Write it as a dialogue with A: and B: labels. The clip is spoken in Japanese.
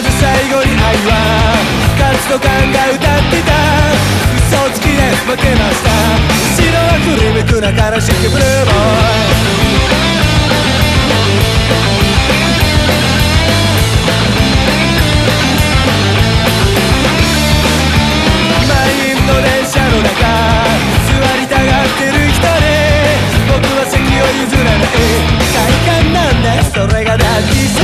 A: 最後に愛は勝つと感が歌ってた。嘘つきで負けました。白はくる向くな悲しきブルーボーイ。満員の電車の中座りたがってる人で僕は席を譲らない。快感なんだそれが抱きそう